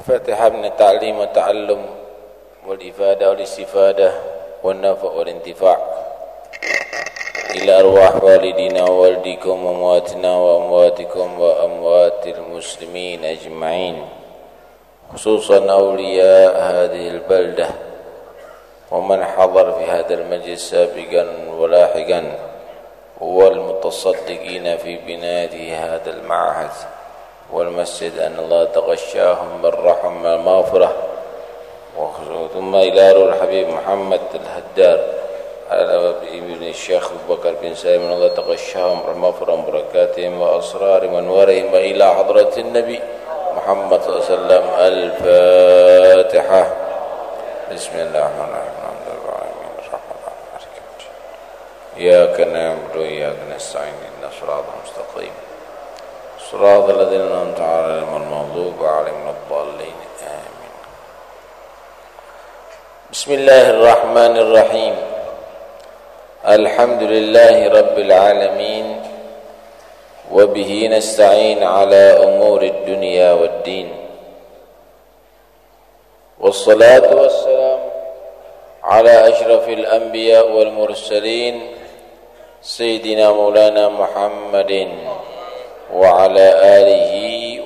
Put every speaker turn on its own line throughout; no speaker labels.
فاتحة من التعليم والتعلم والإفادة والاستفادة والنفع والانتفاع إلى أرواح والدينا ووالديكم وأمواتنا وأمواتكم وأموات المسلمين أجمعين خصوصا أولياء هذه البلدة ومن حضر في هذا المجلس سابقا ولاحقا والمتصدقين في بناء هذا المعهد والمسجد أن الله تغشاهم بالرحم والمغفرة. ثم إلى روح الحبيب محمد الهدار. على ابن الشيخ أبو بكر بن سالم أن الله تغشاهم بالمغفرة وبركاتهم وأسرارهم وأنوارهم وإلى حضرة النبي محمد صلى الله عليه وسلم. الفاتحة. بسم الله الرحمن الرحيم. إياك نعبد وإياك نستعين. إن صراط مستقيم صراط الذين أنعمت عليهم المغضوب عليهم الضالين. آمين. بسم الله الرحمن الرحيم. الحمد لله رب العالمين وبه نستعين على أمور الدنيا والدين. والصلاة والسلام على أشرف الأنبياء والمرسلين سيدنا مولانا محمد. وعلى آله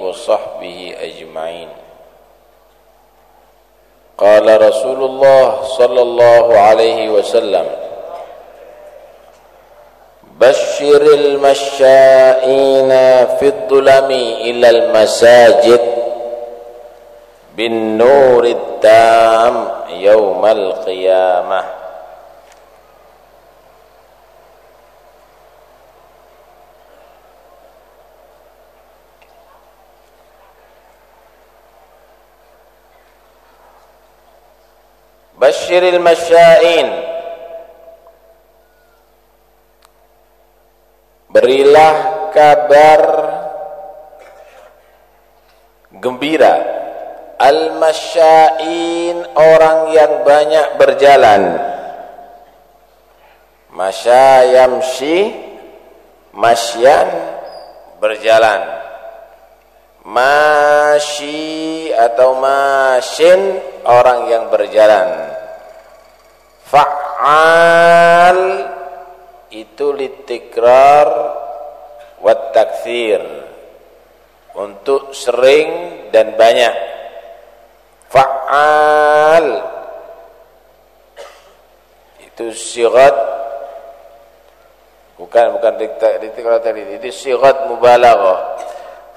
وصحبه أجمعين. قال رسول الله صلى الله عليه وسلم بشر المشائين في الظلم إلى المساجد بالنور التام يوم القيامة. Basyiril masyain. Berilah kabar gembira. Al-masyain orang yang banyak berjalan. Masya yamshi Masyan berjalan. Masyi atau masyin orang yang berjalan fa'al. Itu litikrar wat takthir. Untuk sering dan banyak. Fa'al. Itu sigat bukan bukan litikrar tadi. Itu sigat mubalaghah.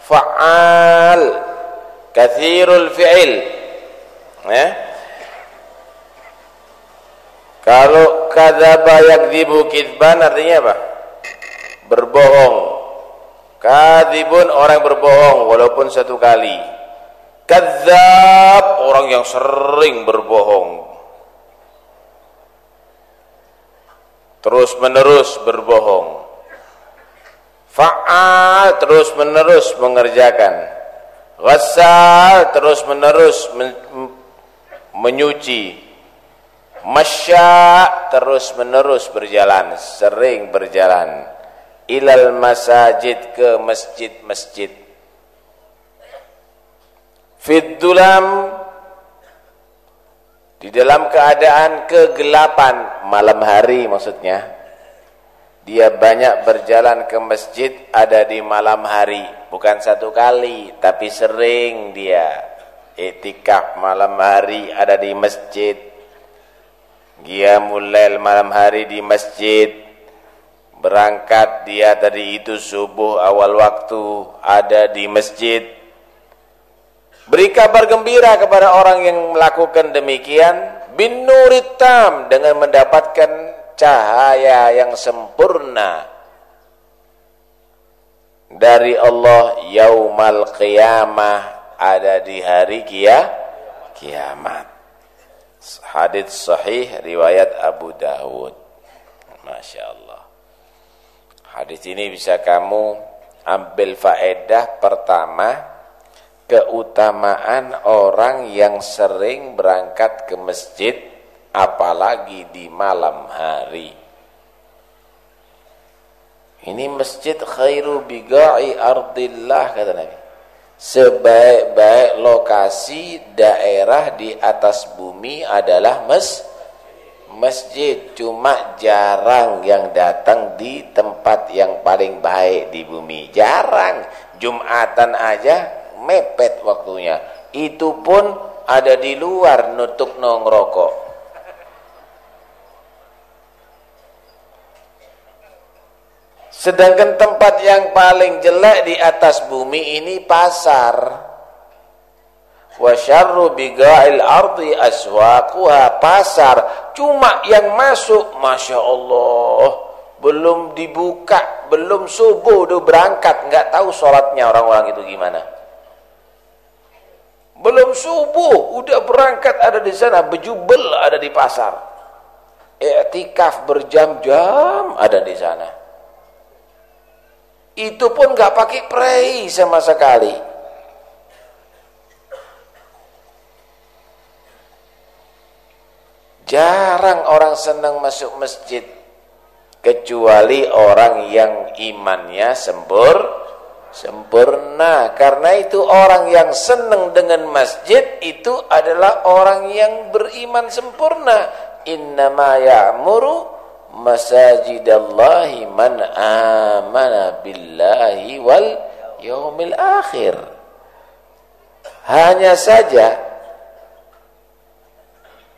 Fa'al. Kathirul fi'il. Ya kalau kadzaba yakdzibu kitsban artinya apa? Berbohong. Kadzibun orang berbohong walaupun satu kali. Kadzab orang yang sering berbohong. Terus menerus berbohong. Fa'al terus menerus mengerjakan. Ghassal terus menerus men menyuci masya terus menerus berjalan sering berjalan ilal masajid ke masjid-masjid. Fiddulam di dalam keadaan kegelapan malam hari maksudnya. Dia banyak berjalan ke masjid ada di malam hari bukan satu kali tapi sering dia. Etikaf malam hari ada di masjid Qiyamul lail malam hari di masjid. Berangkat dia tadi itu subuh awal waktu ada di masjid. Beri kabar gembira kepada orang yang melakukan demikian. Bin nuritam dengan mendapatkan cahaya yang sempurna dari Allah yaumal qiyamah ada di hari kia kiamat hadits sahih riwayat Abu Dawud. Masya Allah hadis ini bisa kamu ambil faedah pertama keutamaan orang yang sering berangkat ke masjid apalagi di malam hari. Ini masjid khairu biga'i ardillah kata Nabi sebaik-baik lokasi daerah di atas bumi adalah mes masjid. Cuma jarang yang datang di tempat yang paling baik di bumi. Jarang. Jumatan aja mepet waktunya. Itu pun ada di luar nutuk nongrokok Sedangkan tempat yang paling jelek di atas bumi ini pasar. Wa syarru biga'il ardi aswaquha pasar. Cuma yang masuk Masya Allah belum dibuka, belum subuh udah berangkat, nggak tahu sholatnya orang-orang itu gimana. Belum subuh udah berangkat ada di sana, bejubel ada di pasar. Iktikaf berjam-jam ada di sana itu pun nggak pakai pray sama sekali. Jarang orang senang masuk masjid kecuali orang yang imannya sempur sempurna. Karena itu orang yang senang dengan masjid itu adalah orang yang beriman sempurna. Innama ya'muru masajidallahi man amana billahi wal yaumil akhir. Hanya saja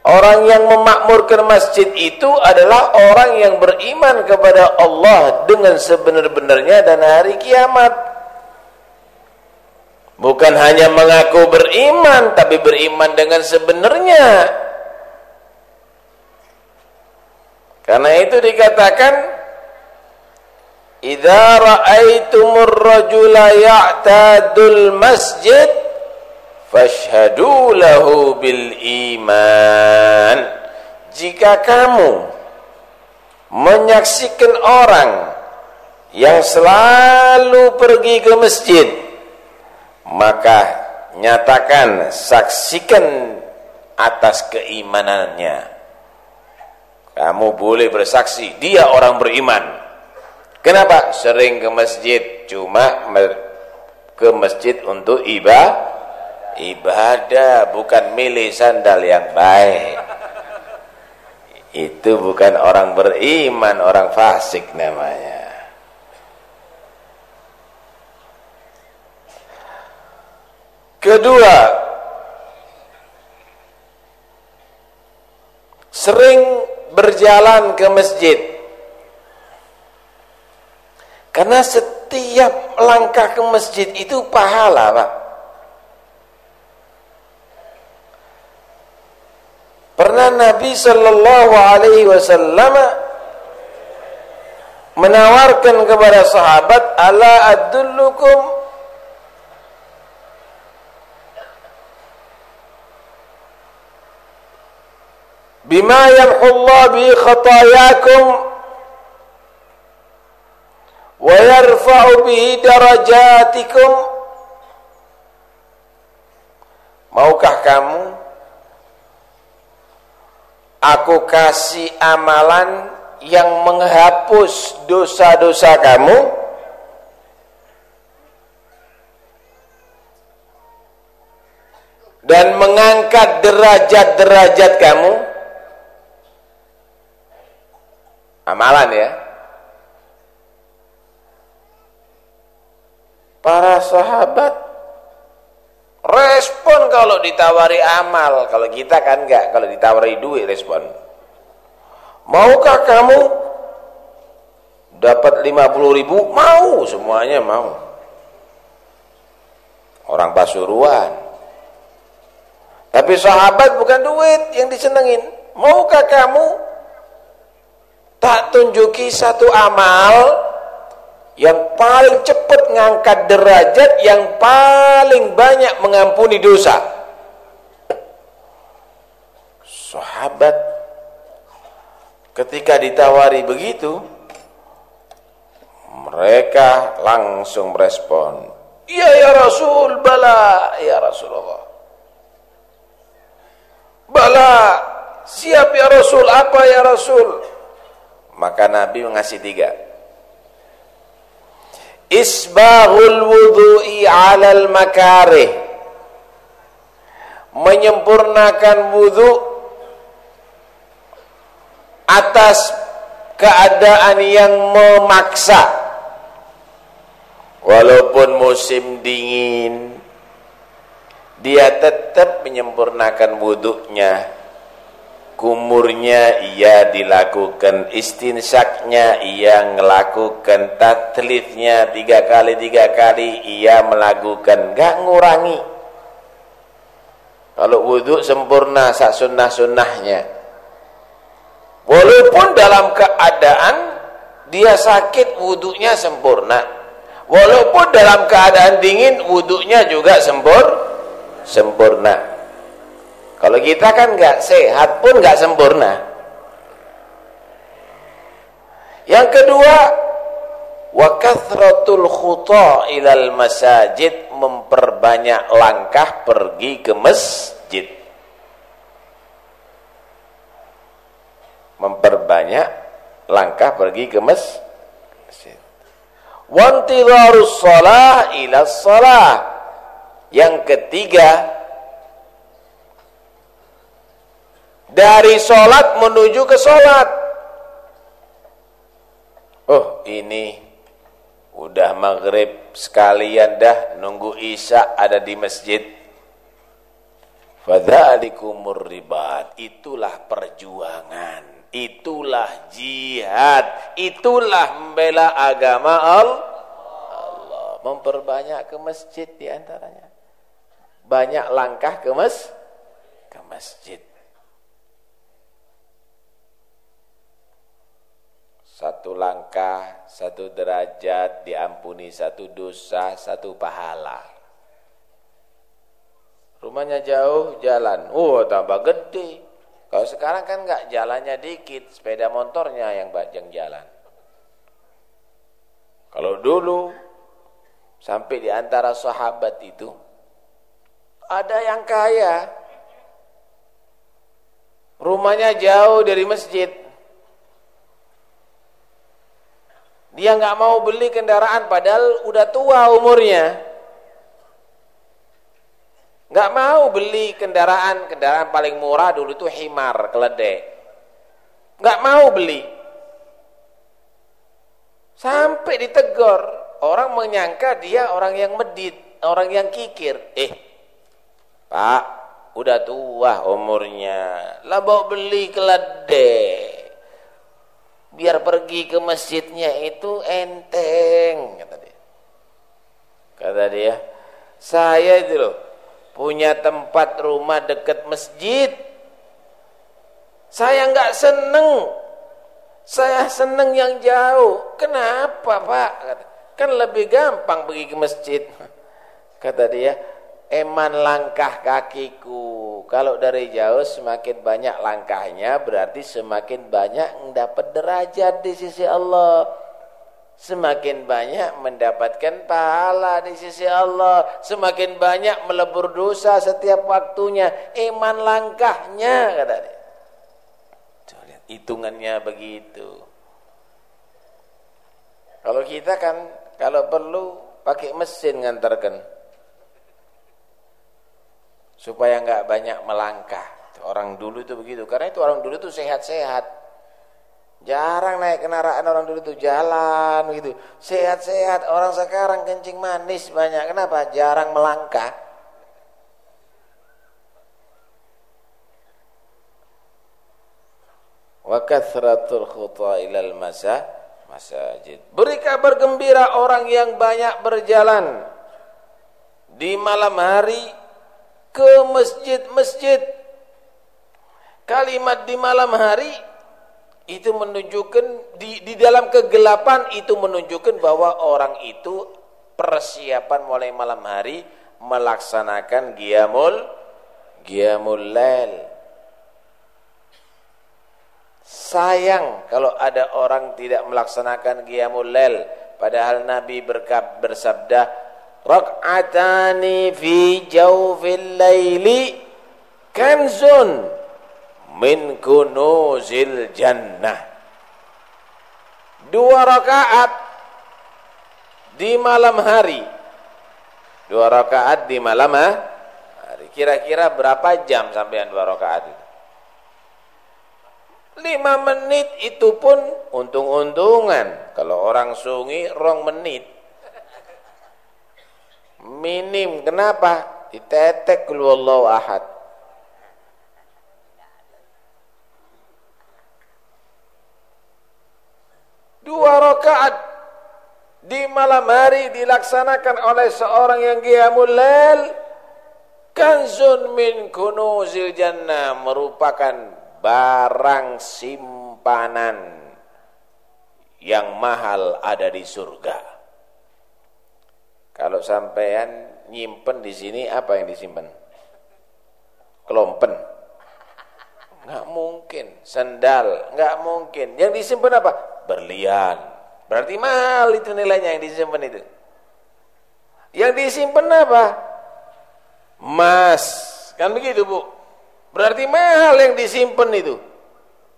orang yang memakmurkan masjid itu adalah orang yang beriman kepada Allah dengan sebenar-benarnya dan hari kiamat. Bukan hanya mengaku beriman tapi beriman dengan sebenarnya Karena itu dikatakan Idza ra'aitumur rajula ya'tadul masjid fashhadu lahu bil iman. Jika kamu menyaksikan orang yang selalu pergi ke masjid maka nyatakan saksikan atas keimanannya kamu boleh bersaksi dia orang beriman. Kenapa? Sering ke masjid cuma ke masjid untuk ibadah. Ibadah bukan milih sandal yang baik. Itu bukan orang beriman, orang fasik namanya. Kedua, sering berjalan ke masjid. Karena setiap langkah ke masjid itu pahala Pak. Pernah Nabi Sallallahu Alaihi Wasallam menawarkan kepada sahabat ala adullukum bima yamhullah bi khatayakum wa yarfa'u bihi darajatikum. Maukah kamu aku kasih amalan yang menghapus dosa-dosa kamu? Dan mengangkat derajat-derajat kamu Amalan ya. Para sahabat respon kalau ditawari amal, kalau kita kan enggak, kalau ditawari duit respon. Maukah kamu dapat 50 ribu? Mau, semuanya mau. Orang Pasuruan. Tapi sahabat bukan duit yang disenengin. Maukah kamu tak tunjuki satu amal yang paling cepat ngangkat derajat yang paling banyak mengampuni dosa. Sahabat ketika ditawari begitu mereka langsung merespon iya ya Rasul bala ya Rasulullah. Bala siap ya Rasul apa ya Rasul maka Nabi mengasih tiga. isbaghul wudu'i 'alal makarih. Menyempurnakan wudu atas keadaan yang memaksa. Walaupun musim dingin dia tetap menyempurnakan wuduknya kumurnya ia dilakukan istinsaknya ia melakukan tatlifnya tiga kali tiga kali ia melakukan. Gak ngurangi. Kalau wudhu sempurna sak sunnah-sunnahnya. Walaupun dalam keadaan dia sakit wudhunya sempurna. Walaupun dalam keadaan dingin wudhunya juga sempur sempurna kalau kita kan nggak sehat pun nggak sempurna. Yang kedua, wa kathratul khuta ilal masajid memperbanyak langkah pergi ke masjid. Memperbanyak langkah pergi ke masjid. Wantidharus shalah ila shalah. Yang ketiga, dari sholat menuju ke sholat. Oh ini udah maghrib sekalian dah nunggu isya ada di masjid. Fadzalikumur ribat. Itulah perjuangan. Itulah jihad. Itulah membela agama Allah. Memperbanyak ke masjid di antaranya banyak langkah ke mas ke masjid Satu langkah, satu derajat, diampuni satu dosa, satu pahala. Rumahnya jauh, jalan. Oh, tambah gede. Kalau sekarang kan enggak jalannya dikit, sepeda motornya yang bajang jalan. Kalau dulu sampai di antara sahabat itu ada yang kaya. Rumahnya jauh dari masjid. Dia nggak mau beli kendaraan padahal udah tua umurnya. Nggak mau beli kendaraan, kendaraan paling murah dulu itu himar, keledai. Nggak mau beli. Sampai ditegur, orang menyangka dia orang yang medit, orang yang kikir. Eh, Pak, udah tua umurnya, lah bawa beli keledai biar pergi ke masjidnya itu enteng kata dia. Kata dia saya itu loh punya tempat rumah dekat masjid. Saya nggak seneng. Saya seneng yang jauh. Kenapa pak? kan lebih gampang pergi ke masjid. Kata dia eman langkah kakiku. Kalau dari jauh semakin banyak langkahnya berarti semakin banyak mendapat derajat di sisi Allah. Semakin banyak mendapatkan pahala di sisi Allah. Semakin banyak melebur dosa setiap waktunya. Iman langkahnya kata dia. lihat hitungannya begitu. Kalau kita kan kalau perlu pakai mesin ngantarkan supaya nggak banyak melangkah. Orang dulu itu begitu, karena itu orang dulu itu sehat-sehat. Jarang naik kendaraan orang dulu itu jalan gitu. Sehat-sehat, orang sekarang kencing manis banyak. Kenapa? Jarang melangkah. Wa kathratul ilal masa masajid. Beri kabar gembira orang yang banyak berjalan di malam hari ke masjid-masjid. Kalimat di malam hari itu menunjukkan di di dalam kegelapan itu menunjukkan bahwa orang itu persiapan mulai malam hari melaksanakan giamul giamul lail. Sayang kalau ada orang tidak melaksanakan giamul lail padahal Nabi berkab, bersabda rak'atani fi jawfil laili kanzun min kunuzil jannah dua rakaat di malam hari. Dua rakaat di malam hari. Kira-kira berapa jam sampai dua rakaat itu? Lima menit itu pun untung-untungan. Kalau orang sungi, rong menit. Minim. Kenapa? Ditetek kulwallahu ahad. Dua rakaat di malam hari dilaksanakan oleh seorang yang qiyamul lail kanzun min kunuzil jannah merupakan barang simpanan yang mahal ada di surga. Kalau sampean nyimpen di sini apa yang disimpan? Kelompen. Enggak mungkin. Sendal, enggak mungkin. Yang disimpan apa? Berlian. Berarti mahal itu nilainya yang disimpan itu. Yang disimpan apa? Emas. Kan begitu, Bu? Berarti mahal yang disimpan itu.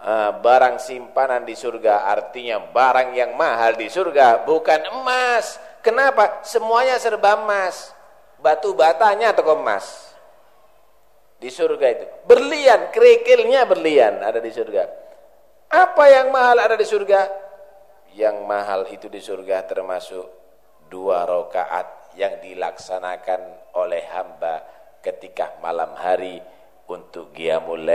Uh, barang simpanan di surga artinya barang yang mahal di surga bukan emas. Kenapa? Semuanya serba emas. Batu batanya atau emas. Di surga itu. Berlian, kerikilnya berlian ada di surga. Apa yang mahal ada di surga? Yang mahal itu di surga termasuk dua rakaat yang dilaksanakan oleh hamba ketika malam hari untuk Qiyamul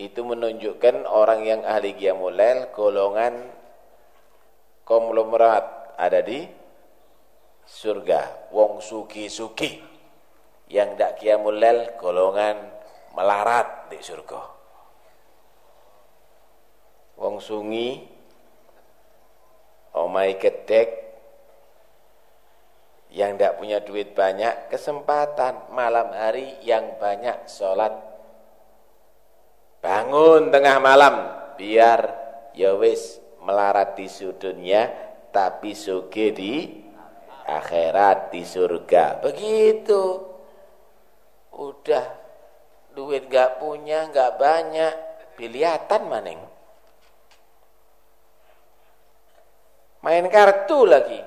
Itu menunjukkan orang yang ahli Qiyamul golongan konglomerat ada di surga. Wong suki-suki yang dak Qiyamul golongan melarat di surga. Wong sungi omai kedek yang tidak punya duit banyak kesempatan malam hari yang banyak sholat bangun tengah malam biar ya wis melarat di dunia tapi suge di akhirat di surga. Begitu. Udah. Duit gak punya gak banyak. Pilihan maning. Main kartu lagi.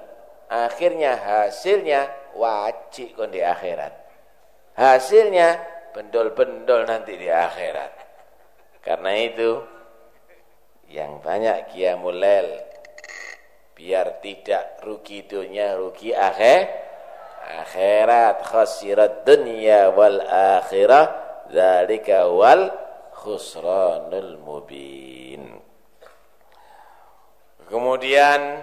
Akhirnya hasilnya wajib kon di akhirat. Hasilnya bendol-bendol nanti di akhirat. Karena itu yang banyak qiyamul biar tidak rugi dunia rugi akhir akhirat. Khasirat dunya wal akhirah zalika wal khusranul mubin. Kemudian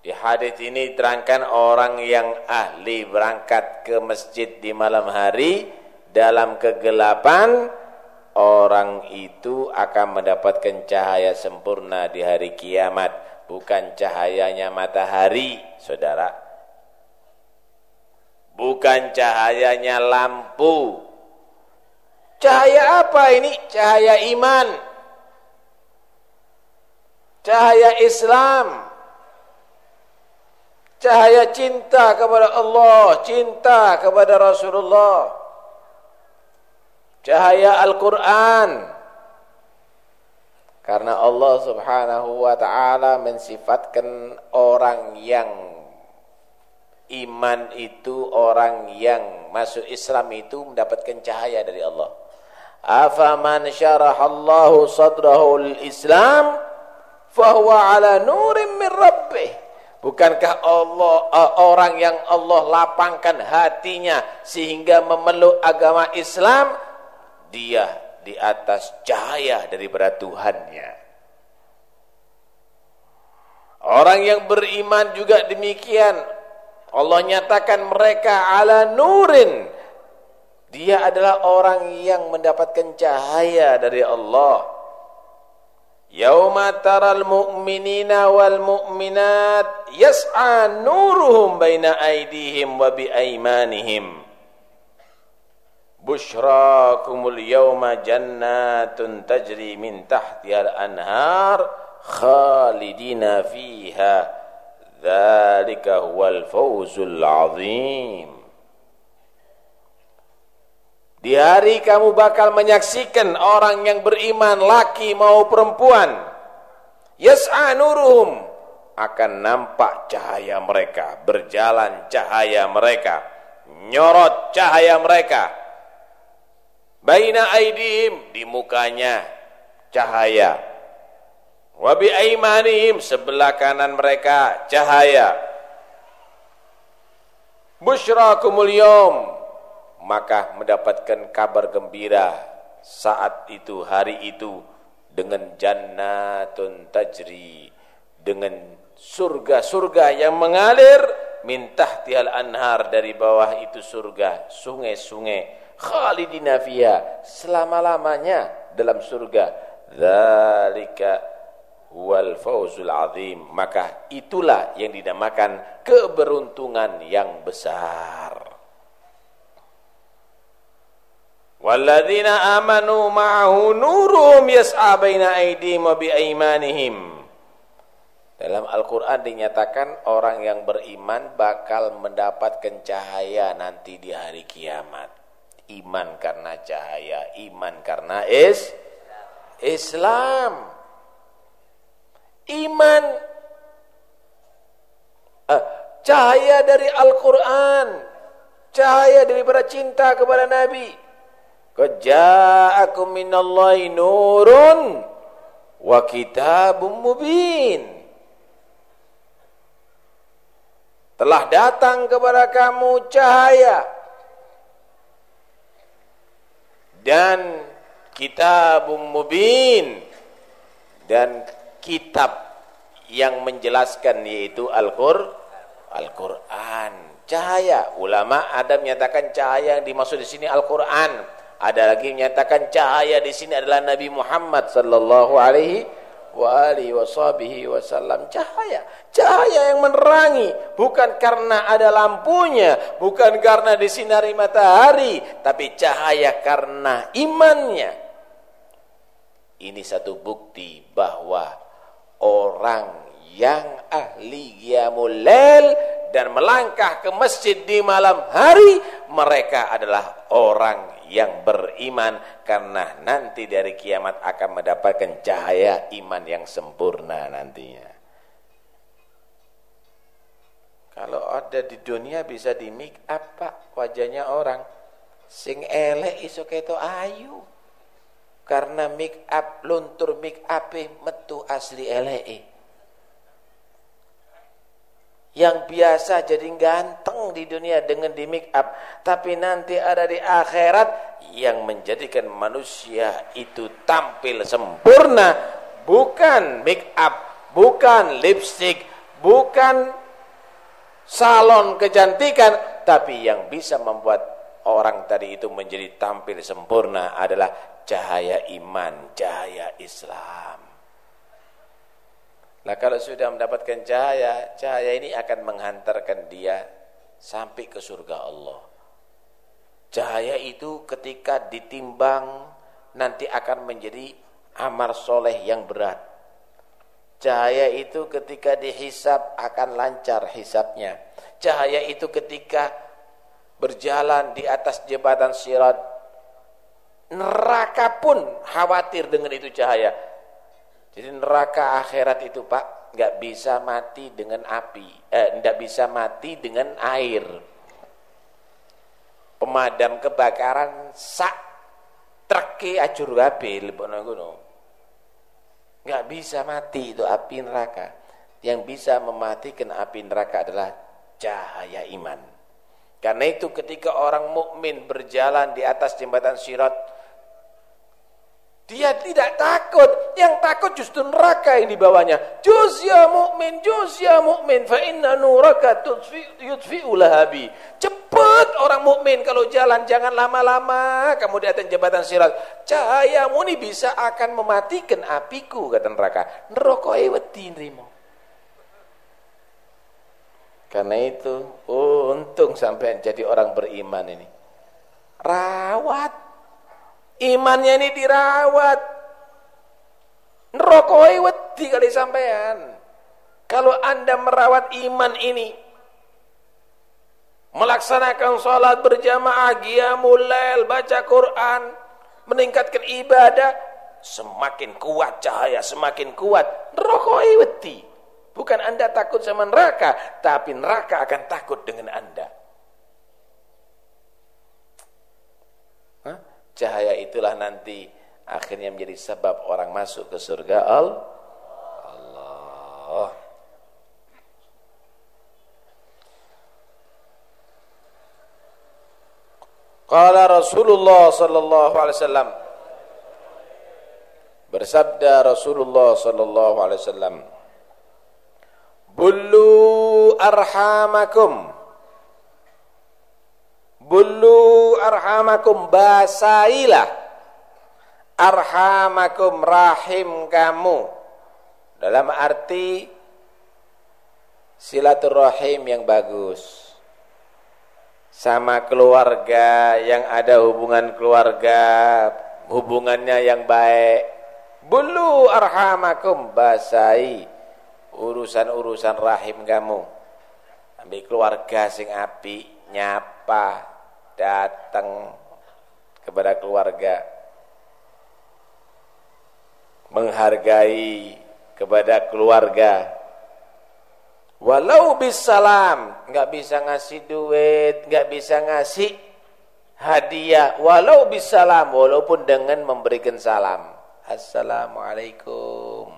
di hadis ini terangkan orang yang ahli berangkat ke masjid di malam hari dalam kegelapan orang itu akan mendapatkan cahaya sempurna di hari kiamat bukan cahayanya matahari saudara. Bukan cahayanya lampu. Cahaya apa ini? Cahaya iman. Cahaya Islam. Cahaya cinta kepada Allah, cinta kepada Rasulullah. Cahaya Al-Quran. Karena Allah subhanahu wa ta'ala mensifatkan orang yang iman itu, orang yang masuk Islam itu mendapatkan cahaya dari Allah. Afaman syarahallahu sadrahu al-Islam fahuwa ala nurim min rabbih. Bukankah Allah uh, orang yang Allah lapangkan hatinya sehingga memeluk agama Islam dia di atas cahaya daripada Tuhannya. Orang yang beriman juga demikian. Allah nyatakan mereka ala nurin. Dia adalah orang yang mendapatkan cahaya dari Allah. Yauma taral mu'minina wal mu'minat yas'a nuruhum baina aydihim wa bi aymanihim Bushrakumul yawma jannatun tajri min tahtihal anhar khalidina fiha Dhalika huwal fawzul azim Di hari kamu bakal menyaksikan orang yang beriman laki mau perempuan yas'a nuruhum akan nampak cahaya mereka, berjalan cahaya mereka, nyorot cahaya mereka. Baina aidihim di mukanya cahaya. Wa bi aimanihim sebelah kanan mereka cahaya. Busyrakumul yawm maka mendapatkan kabar gembira saat itu hari itu dengan jannatun tajri dengan surga-surga yang mengalir mintah tial anhar dari bawah itu surga sungai-sungai khalidina fiha selama-lamanya dalam surga. Zalika wal fawzul azim. Maka itulah yang dinamakan keberuntungan yang besar. Walladzina amanu ma'ahu nurum yas'a baina aydihim wa bi aymanihim dalam Al-Quran dinyatakan orang yang beriman bakal mendapatkan cahaya nanti di hari kiamat. Iman karena cahaya, iman karena is Islam. Iman uh, cahaya dari Al-Quran, cahaya daripada cinta kepada Nabi. Qad ja'akum minallahi nurun wa kitabun mubin. telah datang kepada kamu cahaya dan kitab mubin. Dan kitab yang menjelaskan yaitu Al-Qur'an Al-Qur'an. Cahaya. Ulama ada menyatakan cahaya yang dimaksud di sini Al-Qur'an. Ada lagi menyatakan cahaya di sini adalah Nabi Muhammad sallallahu alaihi wa alihi washabihi wasallam cahaya cahaya yang menerangi. Bukan karena ada lampunya bukan karena disinari matahari tapi cahaya karena imannya. Ini satu bukti bahwa orang yang ahli qiyamul lail dan melangkah ke masjid di malam hari mereka adalah orang yang beriman karena nanti dari kiamat akan mendapatkan cahaya iman yang sempurna nantinya. Kalau ada di dunia bisa di make up pak wajahnya orang? Sing elek iso keto ayu. Karena make up luntur make up metu asli elek yang biasa jadi ganteng di dunia dengan di make up tapi nanti ada di akhirat yang menjadikan manusia itu tampil sempurna bukan make up bukan lipstick bukan salon kecantikan tapi yang bisa membuat orang tadi itu menjadi tampil sempurna adalah cahaya iman cahaya Islam Nah kalau sudah mendapatkan cahaya, cahaya ini akan menghantarkan dia sampai ke surga Allah. Cahaya itu ketika ditimbang nanti akan menjadi amal soleh yang berat. Cahaya itu ketika dihisap akan lancar hisapnya. Cahaya itu ketika berjalan di atas jembatan sirat, neraka pun khawatir dengan itu cahaya jadi neraka akhirat itu Pak nggak bisa mati dengan api, eh bisa mati dengan air. Pemadam kebakaran sak treke acur kabeh lebokno ngono. Nggak bisa mati itu api neraka. Yang bisa mematikan api neraka adalah cahaya iman. Karena itu ketika orang mukmin berjalan di atas jembatan Sirat dia tidak takut, yang takut justru neraka yang dibawanya. Juz ya mukmin, juz ya mukmin, fa inna nuraka yudfi'u lahabi. Cepat orang mukmin kalau jalan jangan lama-lama kamu di atas jembatan sirat. Cahayamu ini bisa akan mematikan apiku kata neraka. Neraka wedi nrimo. Karena itu untung sampai jadi orang beriman ini. Rawat Imannya ini dirawat. Nerokoi wedi kali sampean. Kalau anda merawat iman ini, melaksanakan sholat berjamaah, qiyamul lail, baca Quran, meningkatkan ibadah, semakin kuat cahaya, semakin kuat rokok wedi. Bukan Anda takut sama neraka, tapi neraka akan takut dengan Anda. Cahaya itulah nanti akhirnya menjadi sebab orang masuk ke surga Allah. Qala Rasulullah sallallahu alaihi wasallam Bersabda Rasulullah sallallahu alaihi wasallam Bullu arhamakum Bullu arhamakum basailah. Arhamakum rahim kamu. Dalam arti silaturahim yang bagus. Sama keluarga yang ada hubungan keluarga hubungannya yang baik. Bulu arhamakum basai. Urusan-urusan rahim kamu. Ambil keluarga sing api nyapa datang kepada keluarga menghargai kepada keluarga Walau bisalam, nggak bisa ngasih duit, nggak bisa ngasih hadiah. Walau bisalam, walaupun dengan memberikan salam. Assalamualaikum.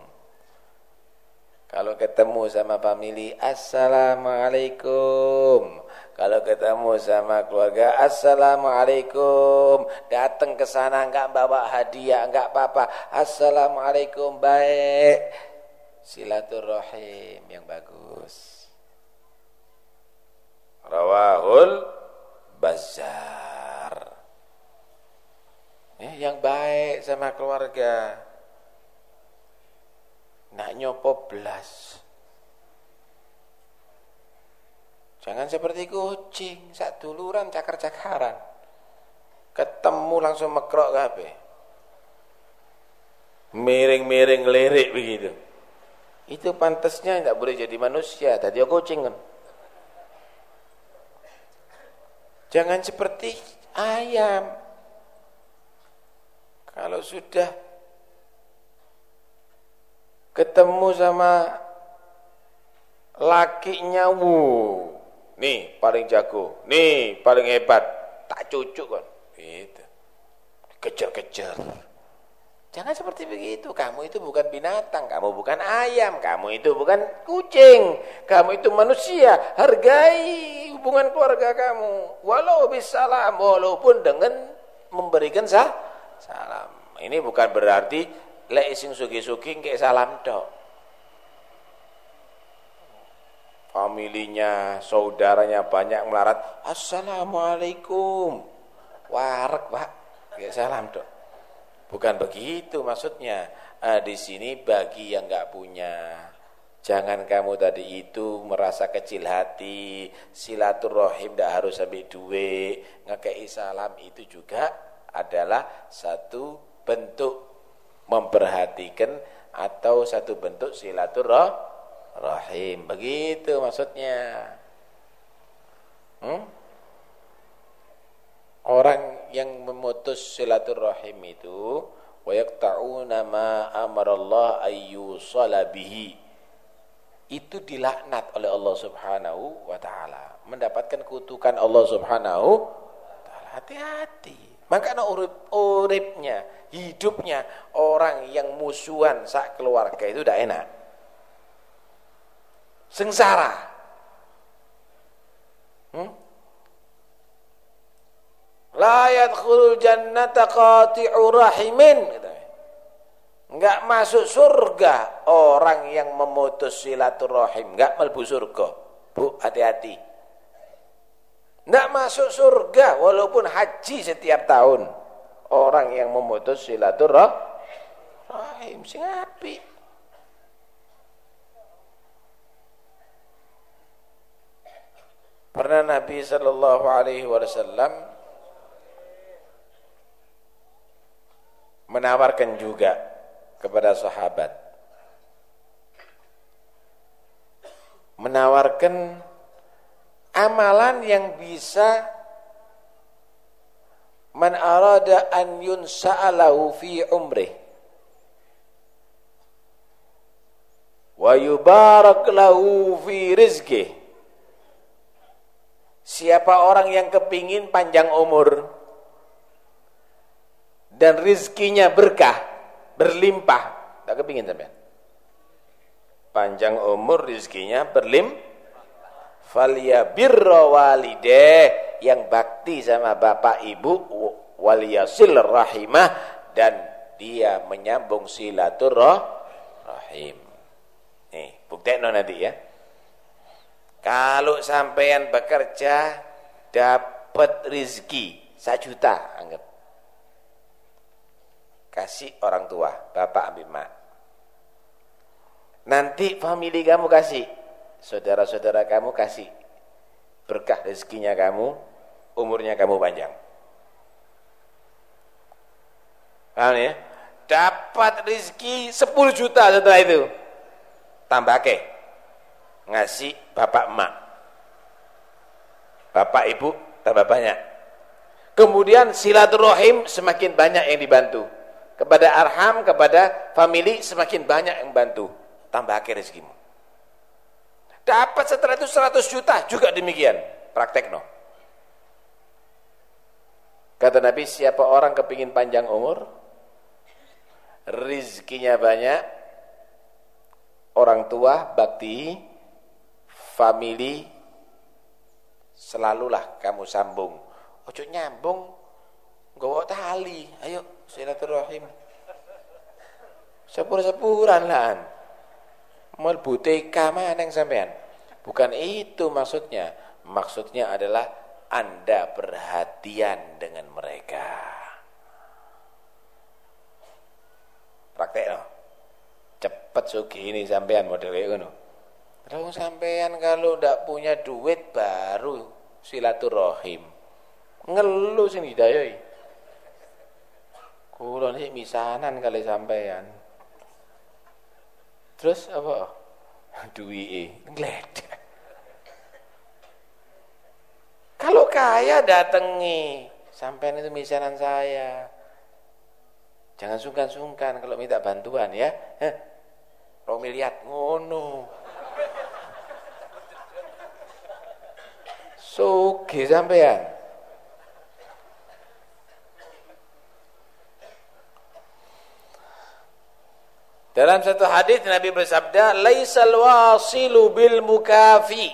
Kalau ketemu sama family, Assalamualaikum. Kalau ketemu sama keluarga, Assalamualaikum. Datang ke sana nggak bawa hadiah, nggak apa-apa. Assalamualaikum, baik silaturahim yang bagus. Rawahul Bazar. Eh, yang baik sama keluarga. Nak nyopo belas. Jangan seperti kucing, sak duluran cakar-cakaran. Ketemu langsung mekrok kabeh. Miring-miring lirik begitu. Itu pantasnya tidak boleh jadi manusia, tadi kucing kan. Jangan seperti ayam. Kalau sudah ketemu sama lakinya, wuh, nih paling jago, nih paling hebat, tak cucuk kan. Gitu. Kejar-kejar. Jangan seperti begitu. Kamu itu bukan binatang, kamu bukan ayam, kamu itu bukan kucing, kamu itu manusia. Hargai hubungan keluarga kamu. Walau bisalam, walaupun dengan memberikan sah, salam. Ini bukan berarti lek ising sugi-sugi kayak salam dok. Familinya, saudaranya banyak melarat. Assalamualaikum. Warak pak, kayak salam dok. Bukan begitu maksudnya. Ah, di sini bagi yang nggak punya. Jangan kamu tadi itu merasa kecil hati, silaturahim tidak harus sampai duit, ngekei salam itu juga adalah satu bentuk memperhatikan atau satu bentuk silaturahim. Begitu maksudnya. Hmm? Orang yang memutus silaturahim itu wa yaqta'una ma amarallah ayyusala bihi. Itu dilaknat oleh Allah Subhanahu wa taala. Mendapatkan kutukan Allah Subhanahu taala. Hati-hati. Makanya urip uripnya hidupnya orang yang musuhan sak keluarga itu tidak enak sengsara hmm? La yadkhulul jannata qati'u rahimin Enggak masuk surga orang yang memutus silaturahim, enggak mlebu surga. Bu, hati-hati. Enggak masuk surga walaupun haji setiap tahun. Orang yang memutus silaturahim sing apik. Pernah Nabi sallallahu alaihi wasallam menawarkan juga kepada sahabat. Menawarkan amalan yang bisa man arada an yunsa'alahu fi umri wa yubarak lahu fi rizqih siapa orang yang kepingin panjang umur dan rizkinya berkah berlimpah tak kepingin sampai panjang umur rizkinya berlim falia birra walideh yang bakti sama bapak ibu waliyasil rahimah dan dia menyambung silaturahim nih buktiin nanti ya kalau sampean bekerja dapat rizki satu juta anggap. Kasih orang tua bapak ambil mak. Nanti family kamu kasih saudara-saudara kamu kasih. Berkah rezekinya kamu umurnya kamu panjang. Paham ya? Dapat rezeki 10 juta setelah itu. Tambah ke ngasih bapak emak. Bapak ibu tambah banyak kemudian silaturahim semakin banyak yang dibantu. Kepada arham kepada family semakin banyak yang bantu. Tambah ke rezekimu. Dapat setelah itu 100 juta juga demikian. Praktek no kata Nabi siapa orang kepingin panjang umur rizkinya banyak, orang tua bakti, family, selalulah kamu sambung. Ojo nyambung, gawa tali, ayo silaturahim. Sepur-sepuran lah. Buteka mana yang sampean? Bukan itu maksudnya. Maksudnya adalah Anda perhatian dengan mereka. praktek no. Cepet sugi ini sampean model ngono. Terus sampean kalau ndak punya duit baru silaturahim. Ngeluh sing didayai. Kula niki misanan kali sampean. Terus apa? Duwike ngledek. Kalau kaya datangi, sampean itu misanan saya. Jangan sungkan-sungkan kalau minta bantuan ya. Romiliat ngono. Sugi sampean. Dalam satu hadis Nabi bersabda, "Laisal wasilu bil mukafi."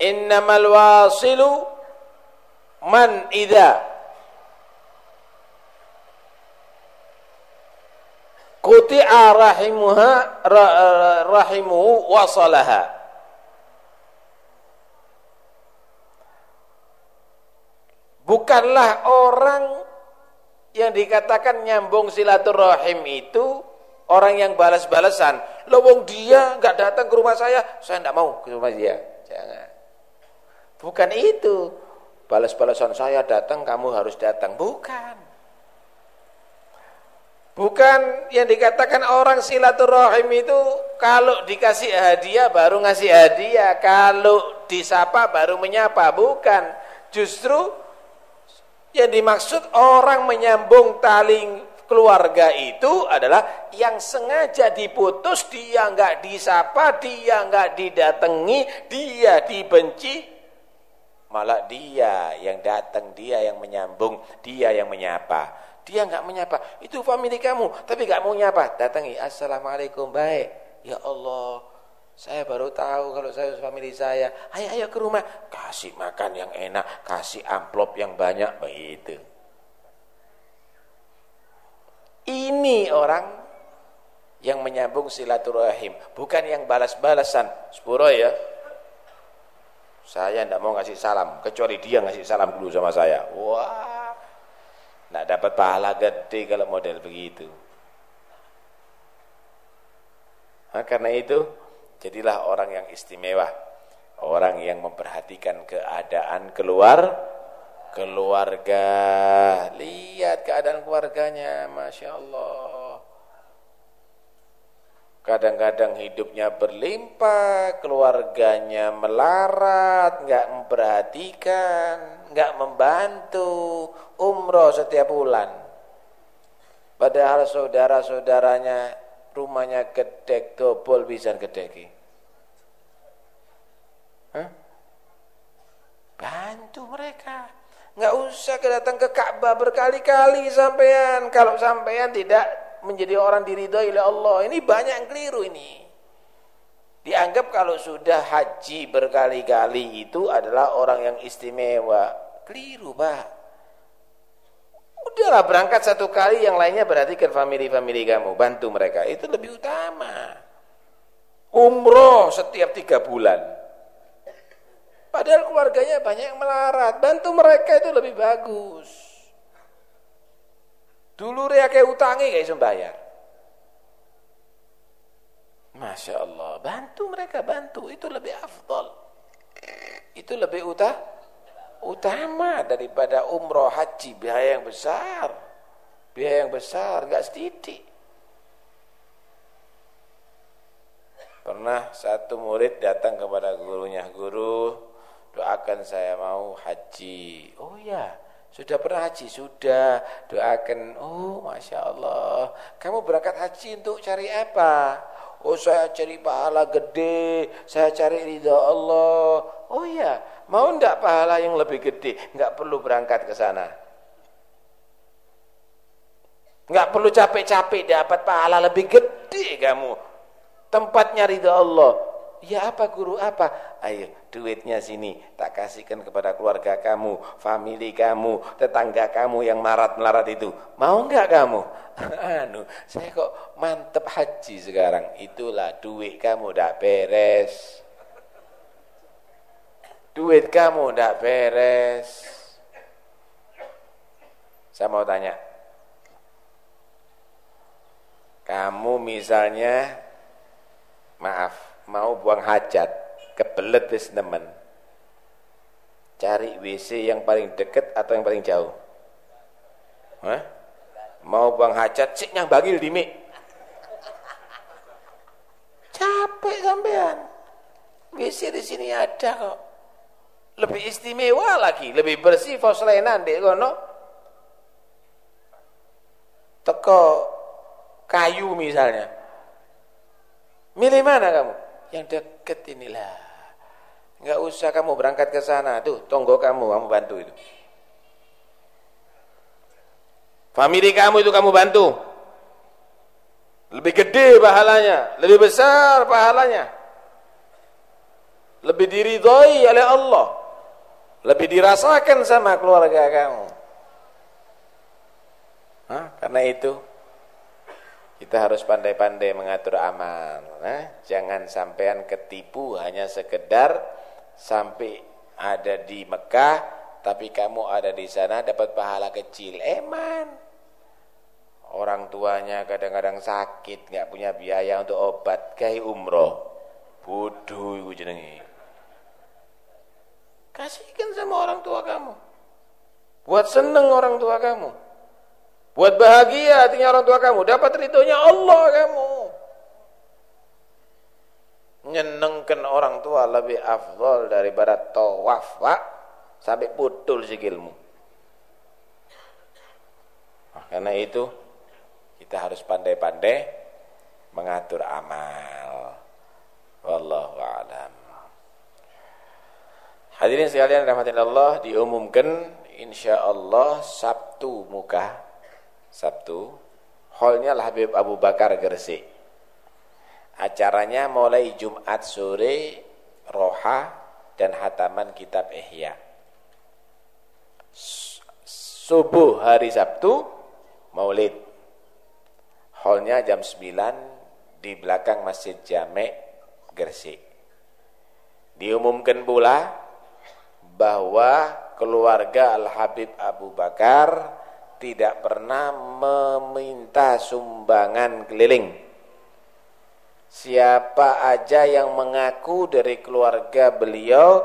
Innamal wasilu man idza Kuti'a rahimuha rahimuhu wasalaha. Bukanlah orang yang dikatakan nyambung silaturahim itu orang yang balas-balasan. Lowong dia nggak datang ke rumah saya, saya nggak mau ke rumah dia. Jangan. Bukan itu. Balas-balasan saya datang, kamu harus datang. Bukan. Bukan yang dikatakan orang silaturahim itu kalau dikasih hadiah baru ngasih hadiah, kalau disapa baru menyapa, bukan. Justru yang dimaksud orang menyambung tali keluarga itu adalah yang sengaja diputus, dia enggak disapa, dia enggak didatangi, dia dibenci, malah dia yang datang, dia yang menyambung, dia yang menyapa. Dia enggak menyapa. Itu family kamu, tapi enggak mau nyapa. Datangi, Assalamualaikum, baik. Ya Allah, saya baru tahu kalau saya family saya. Ayo ayo ke rumah, kasih makan yang enak, kasih amplop yang banyak begitu. Ini orang yang menyambung silaturahim, bukan yang balas-balasan. Sepuro ya. Saya tidak mau ngasih salam, kecuali dia ngasih salam dulu sama saya. Wah, Nak dapat pahala gede kalau model begitu. Nah, karena itu, jadilah orang yang istimewa. Orang yang memperhatikan keadaan keluar, keluarga. Lihat keadaan keluarganya, Masya Allah. Kadang-kadang hidupnya berlimpah, keluarganya melarat, nggak memperhatikan, nggak membantu, umroh setiap bulan. Padahal saudara-saudaranya rumahnya gedek dobol bisa gedeki bantu mereka. Nggak usah datang ke Ka'bah berkali-kali sampean. Kalau sampean tidak menjadi orang diridhoi oleh Allah. Ini banyak yang keliru ini. Dianggap kalau sudah haji berkali-kali itu adalah orang yang istimewa. Keliru pak. Udahlah berangkat satu kali. Yang lainnya perhatikan family-family kamu, bantu mereka. Itu lebih utama. Umroh setiap tiga bulan. Padahal keluarganya banyak yang melarat. Bantu mereka itu lebih bagus. Dulu kayak utangi kayak bayar. Masya Allah. Bantu mereka, bantu. Itu lebih afdol. Itu lebih utama utama daripada umroh haji biaya yang besar biaya yang besar nggak sedikit pernah satu murid datang kepada gurunya guru doakan saya mau haji oh ya sudah pernah haji sudah doakan oh masya Allah kamu berangkat haji untuk cari apa oh saya cari pahala gede saya cari ridha Allah oh ya Mau ndak pahala yang lebih gede? Enggak perlu berangkat ke sana. Enggak perlu capek-capek dapat pahala lebih gede kamu. Tempatnya ridha Allah. Ya apa guru apa? Ayo duitnya sini tak kasihkan kepada keluarga kamu, family kamu, tetangga kamu yang marat-melarat itu. Mau enggak kamu? anu, saya kok mantep haji sekarang. Itulah duit kamu dak beres duit kamu tidak beres. Saya mau tanya, kamu misalnya, maaf, mau buang hajat, kebelet wis nemen, cari WC yang paling dekat atau yang paling jauh? Hah? Mau buang hajat, sik nyang bagil di mik. Capek sampean. WC di sini ada kok lebih istimewa lagi, lebih bersih foslenan dek kono. Teko kayu misalnya. Milih mana kamu? Yang deket inilah. Enggak usah kamu berangkat ke sana. Tuh, tonggo kamu, kamu bantu itu. Famili kamu itu kamu bantu. Lebih gede pahalanya, lebih besar pahalanya. Lebih diridhoi oleh Allah lebih dirasakan sama keluarga kamu. Hah? Karena itu kita harus pandai-pandai mengatur amal. Nah, jangan sampean ketipu hanya sekedar sampai ada di Mekah, tapi kamu ada di sana dapat pahala kecil. Eman. Orang tuanya kadang-kadang sakit, nggak punya biaya untuk obat, kayak umroh. Bodoh iku jenenge. Kasihkan sama orang tua kamu. Buat seneng orang tua kamu. Buat bahagia hatinya orang tua kamu. Dapat ridhonya Allah kamu. Nyenengkan orang tua lebih afdol daripada tawaf, Pak. Sampai putul sikilmu. Nah, karena itu kita harus pandai-pandai mengatur amal. Wallahu a'lam. Hadirin sekalian rahmatin Allah diumumkan insyaallah Sabtu muka Sabtu hallnya lah Habib Abu Bakar Gresik. Acaranya mulai Jumat sore Roha dan hataman kitab Ihya. Subuh hari Sabtu Maulid. Hallnya jam 9 di belakang Masjid Jamek Gresik. Diumumkan pula bahwa keluarga Al-Habib Abu Bakar tidak pernah meminta sumbangan keliling. Siapa aja yang mengaku dari keluarga beliau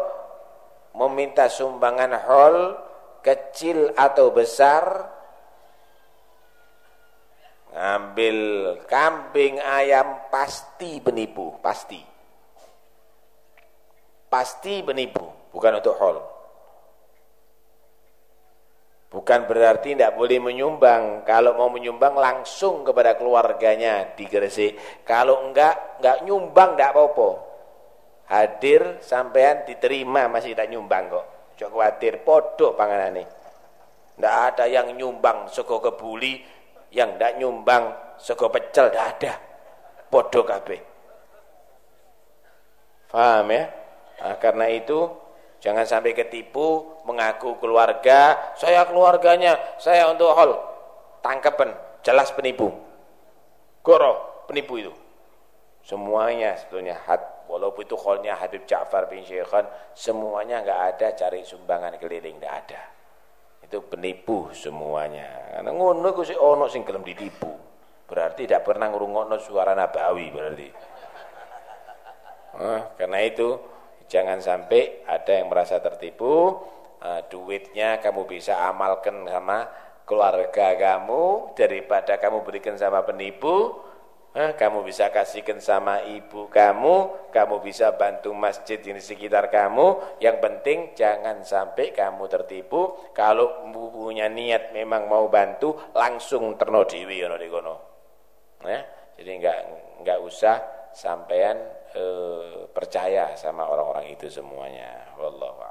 meminta sumbangan hol kecil atau besar ngambil kambing ayam pasti penipu, pasti. Pasti penipu bukan untuk hol. Bukan berarti tidak boleh menyumbang. Kalau mau menyumbang langsung kepada keluarganya di Gresik. Kalau enggak, enggak nyumbang enggak apa-apa. Hadir sampean diterima masih tak nyumbang kok. Jangan khawatir, podok panganane. Enggak ada yang nyumbang sego kebuli, yang enggak nyumbang sego pecel, enggak ada. Podok kabeh. Paham ya? Nah, karena itu Jangan sampai ketipu mengaku keluarga, saya keluarganya, saya untuk hol. Tangkepen, jelas penipu. Goro, penipu itu. Semuanya sebetulnya had, walaupun itu holnya Habib Ja'far bin Syekhan, semuanya enggak ada cari sumbangan keliling, enggak ada. Itu penipu semuanya. Karena ngono ku sik ono sing gelem ditipu. Berarti tidak pernah ngrungokno suara nabawi berarti. Nah, karena itu Jangan sampai ada yang merasa tertipu, uh, duitnya kamu bisa amalkan sama keluarga kamu daripada kamu berikan sama penipu, uh, kamu bisa kasihkan sama ibu kamu, kamu bisa bantu masjid di sekitar kamu. Yang penting jangan sampai kamu tertipu. Kalau punya niat memang mau bantu, langsung terno dewi Ya, jadi enggak enggak usah sampean e, percaya sama orang-orang itu semuanya. Wallahu